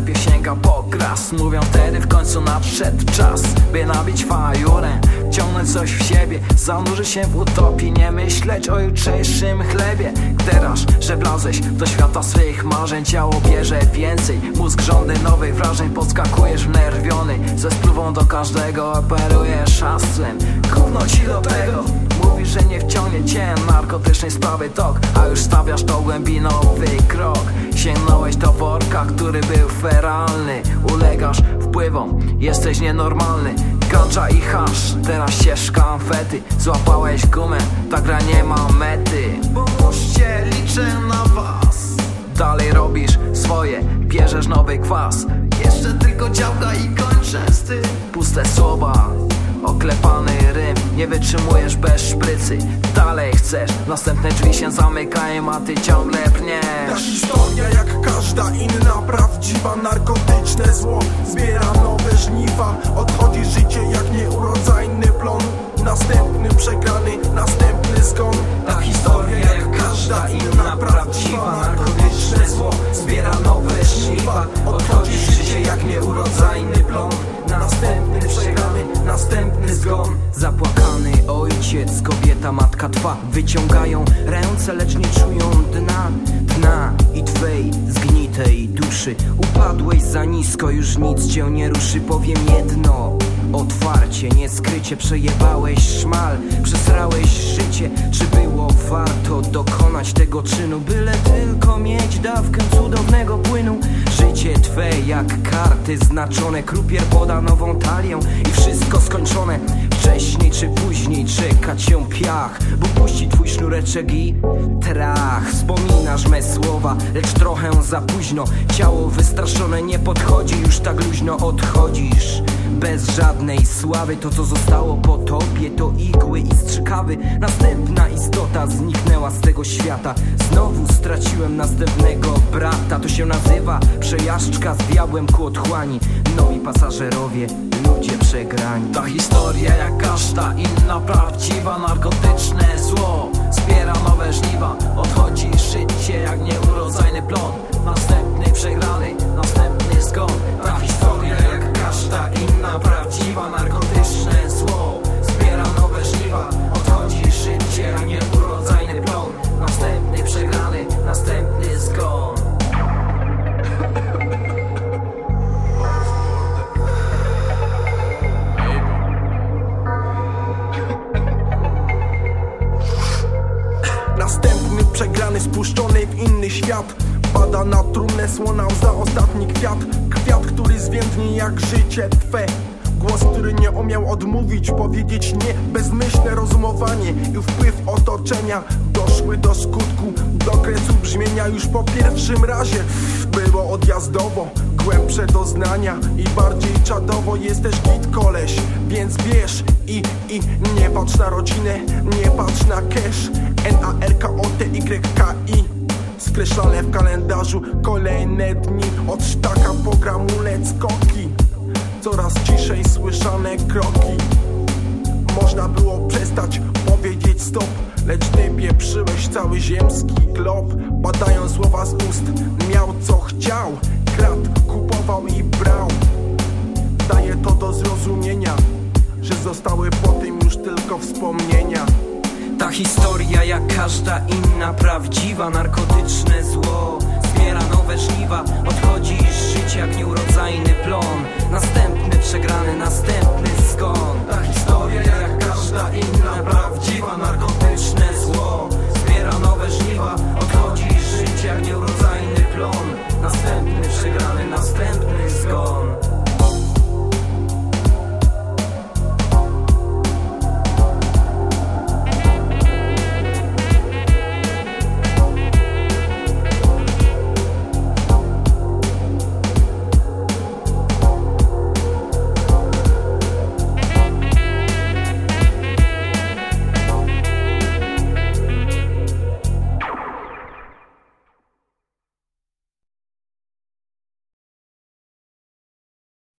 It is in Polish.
sklepie sięgam po gras. Mówią wtedy w końcu nadszedł czas By nabić fajurę Ciągnąć coś w siebie, zanurzyć się w utopii Nie myśleć o jutrzejszym chlebie. Teraz, że wlazłeś do świata swych marzeń Ciało bierze więcej, mózg żądy nowych wrażeń Podskakujesz wnerwiony, ze spluwą do każdego Operujesz hasłem, gówno ci do tego. Mówisz, że nie wciągnie cię narkotycznej sprawy tok A już stawiasz to głębinowy krok. Sięgnąłeś do worka, który był feralny. Ulegasz wpływom, jesteś nienormalny Gancza i hasz, teraz ścieżka amfety Złapałeś gumę, ta gra nie ma mety. Pomóżcie, liczę na was. Dalej robisz swoje, bierzesz nowy kwas. Jeszcze tylko działka i kończę z tym. Puste słowa, oklepany rym. Nie wytrzymujesz bez szprycy. Dalej chcesz, następne drzwi się zamykają A ty ciągle Ta brniesz historia jak każda inna Prawdziwa narkotyczne zło. Zbiera nowe żniwa Zbiera nowe żniwa. Odchodzi życie jak nieurodzajny plon. Następny przegrany, następny zgon. Zapłakany ojciec, kobieta, matka twa. Wyciągają ręce, lecz nie czują dna. Dna i twej zgnitej duszy. Upadłeś za nisko, już nic cię nie ruszy. Powiem jedno Otwarcie, nie skrycie, przejebałeś szmal Przesrałeś życie, czy było warto dokonać tego czynu? Byle mieć dawkę cudownego płynu. Życie twe jak karty znaczone. Krupier poda nową talię i wszystko skończone. Wcześniej czy później czeka cię piach. Twój sznureczek i trach. Wspominasz me słowa, lecz trochę za późno. Ciało wystraszone nie podchodzi, już tak luźno odchodzisz. Bez żadnej sławy To co zostało po tobie to igły i strzykawy Następna istota zniknęła z tego świata. Znowu straciłem następnego brata. To się nazywa przejażdżka z diabłem ku otchłani. Nowi pasażerowie, ludzie przegrani. Ta historia jak każda inna prawdziwa Narkotyczne zło zbiera nowe żniwa Odchodzi życie jak nieurodzajny plon. Następny przegrany, następny spuszczony w inny świat. Pada na trumnę słona za ostatni kwiat. Kwiat, który zwiędnie jak życie twe Głos, który nie umiał odmówić, powiedzieć nie. Bezmyślne rozumowanie i wpływ otoczenia Doszły do skutku, do kresu brzmienia Już po pierwszym razie. Było odjazdowo Głębsze doznania i bardziej czadowo. Jesteś git koleś, więc bierz i, i nie patrz na rodzinę, nie patrz na cash. N-A-R-K-O-T-Y-K-I Skreślane w kalendarzu. Kolejne dni Od sztaka po gramulec skoki Coraz ciszej słyszane kroki. Można było przestać powiedzieć stop Lecz ty pieprzyłeś cały ziemski glob. Badają słowa z ust Miał co chciał. Kradł, kupował i brał. Daje to do zrozumienia Że zostały po tym już tylko wspomnienia. Ta historia jak każda inna prawdziwa Narkotyczne zło. Zbiera nowe żniwa